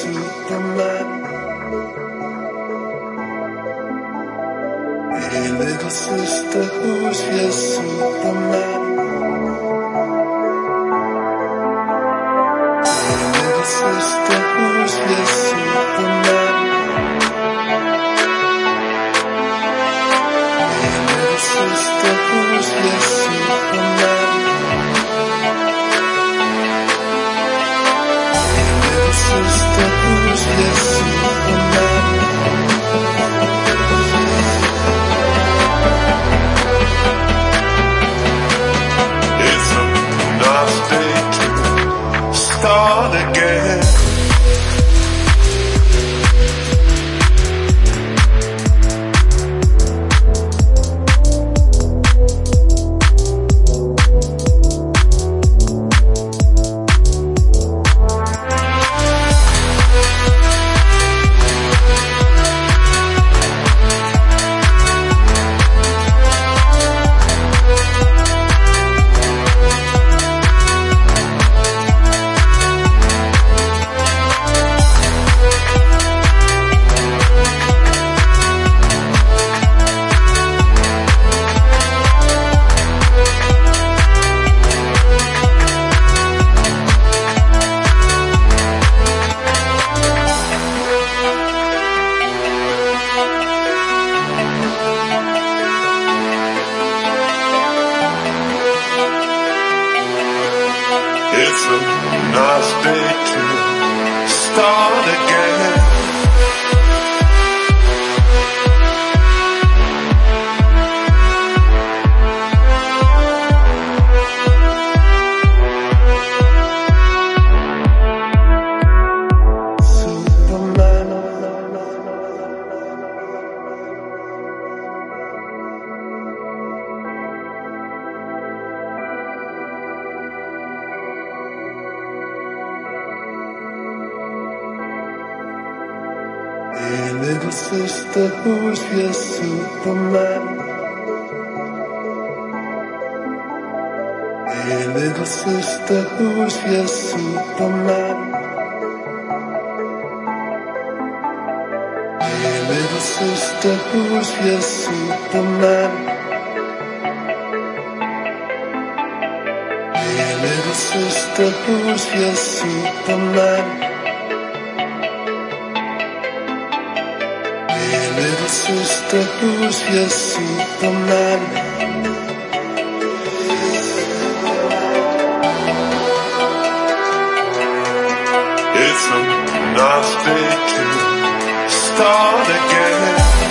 Superman? Hey, little sister, who's your Superman? Hey, little sister, who's your Superman? Hey, little sister, who's your Superman? Who's It's a nice day to start again. Little sister, who's your Superman? Hey, little sister, who's your Superman? Hey, little sister, who's your Superman? Hey, little sister, who's your Superman? Little sister, who's your Superman? It's a nice day to start again.